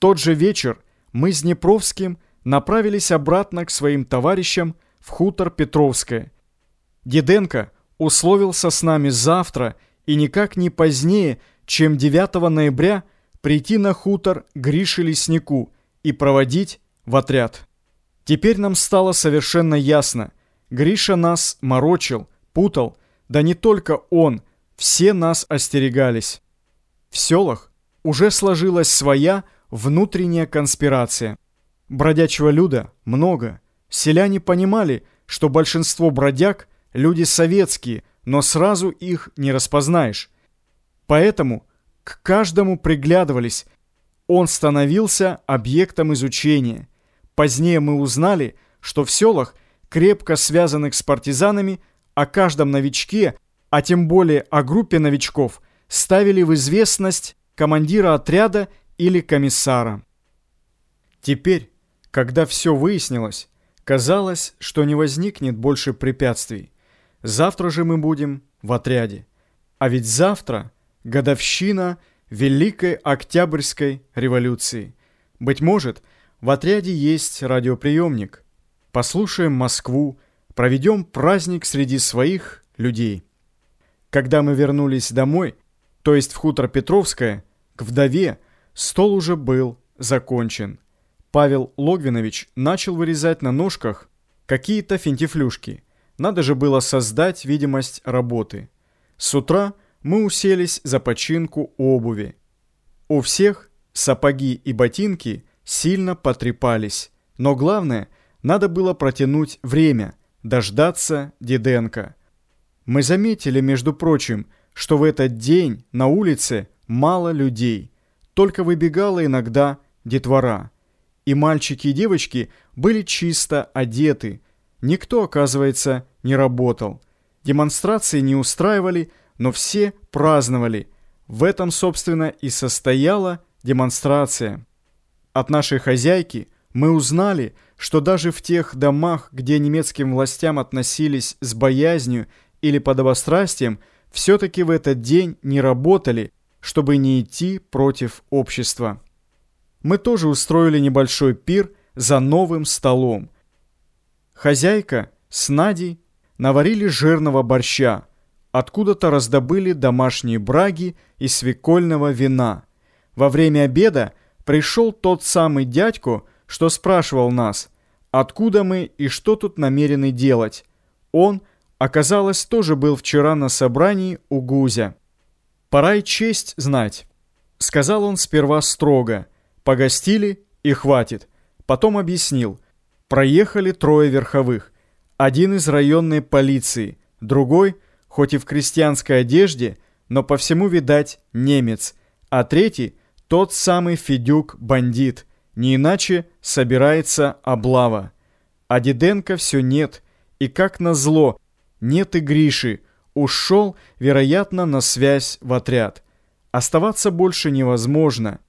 тот же вечер мы с Днепровским направились обратно к своим товарищам в хутор Петровское. Диденко условился с нами завтра и никак не позднее, чем 9 ноября, прийти на хутор Гриши Леснику и проводить в отряд. Теперь нам стало совершенно ясно. Гриша нас морочил, путал, да не только он, все нас остерегались. В селах уже сложилась своя внутренняя конспирация. Бродячего люда много. Селяне понимали, что большинство бродяг – люди советские, но сразу их не распознаешь. Поэтому к каждому приглядывались. Он становился объектом изучения. Позднее мы узнали, что в селах, крепко связанных с партизанами, о каждом новичке, а тем более о группе новичков, ставили в известность командира отряда или комиссара. Теперь, когда все выяснилось, казалось, что не возникнет больше препятствий. Завтра же мы будем в отряде. А ведь завтра годовщина Великой Октябрьской революции. Быть может, в отряде есть радиоприемник. Послушаем Москву, проведем праздник среди своих людей. Когда мы вернулись домой, то есть в хутор Петровское, к вдове, Стол уже был закончен. Павел Логвинович начал вырезать на ножках какие-то финтифлюшки. Надо же было создать видимость работы. С утра мы уселись за починку обуви. У всех сапоги и ботинки сильно потрепались. Но главное, надо было протянуть время, дождаться Диденко. Мы заметили, между прочим, что в этот день на улице мало людей – только выбегала иногда детвора. И мальчики и девочки были чисто одеты. Никто, оказывается, не работал. Демонстрации не устраивали, но все праздновали. В этом, собственно, и состояла демонстрация. От нашей хозяйки мы узнали, что даже в тех домах, где немецким властям относились с боязнью или подобострастием, все-таки в этот день не работали – чтобы не идти против общества. Мы тоже устроили небольшой пир за новым столом. Хозяйка с Надей наварили жирного борща, откуда-то раздобыли домашние браги и свекольного вина. Во время обеда пришел тот самый дядько, что спрашивал нас, откуда мы и что тут намерены делать. Он, оказалось, тоже был вчера на собрании у Гузя. «Пора и честь знать», — сказал он сперва строго. «Погостили и хватит». Потом объяснил. Проехали трое верховых. Один из районной полиции, другой, хоть и в крестьянской одежде, но по всему, видать, немец, а третий — тот самый Федюк-бандит, не иначе собирается облава. А Диденко все нет, и как назло, нет и Гриши, ушел, вероятно, на связь в отряд. Оставаться больше невозможно.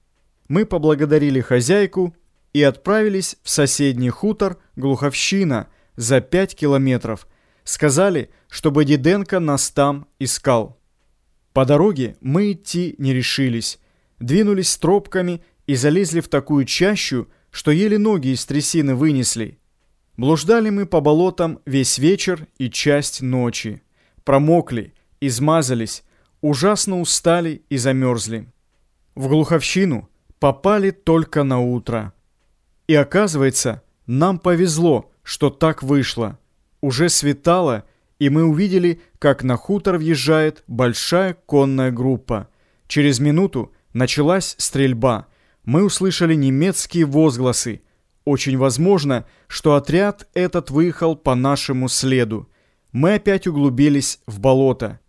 Мы поблагодарили хозяйку и отправились в соседний хутор Глуховщина за пять километров. Сказали, чтобы Диденко нас там искал. По дороге мы идти не решились. Двинулись тропками и залезли в такую чащу, что еле ноги из трясины вынесли. Блуждали мы по болотам весь вечер и часть ночи промокли, измазались, ужасно устали и замерзли. В глуховщину попали только на утро. И оказывается, нам повезло, что так вышло. Уже светало, и мы увидели, как на хутор въезжает большая конная группа. Через минуту началась стрельба. Мы услышали немецкие возгласы. Очень возможно, что отряд этот выехал по нашему следу мы опять углубились в болото.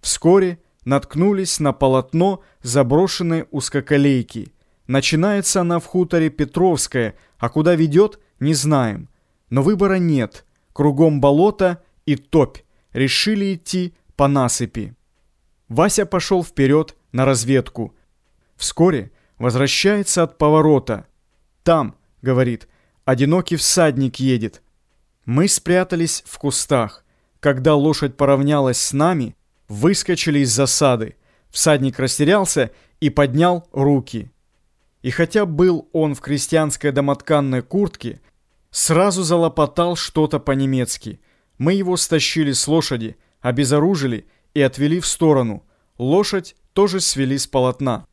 Вскоре наткнулись на полотно заброшенной узкоколейки. Начинается она в хуторе Петровская, а куда ведет, не знаем. Но выбора нет. Кругом болото и топь. Решили идти по насыпи. Вася пошел вперед на разведку. Вскоре возвращается от поворота. «Там», — говорит, — «одинокий всадник едет». Мы спрятались в кустах. Когда лошадь поравнялась с нами, выскочили из засады. Всадник растерялся и поднял руки. И хотя был он в крестьянской домотканной куртке, сразу залопотал что-то по-немецки. Мы его стащили с лошади, обезоружили и отвели в сторону. Лошадь тоже свели с полотна.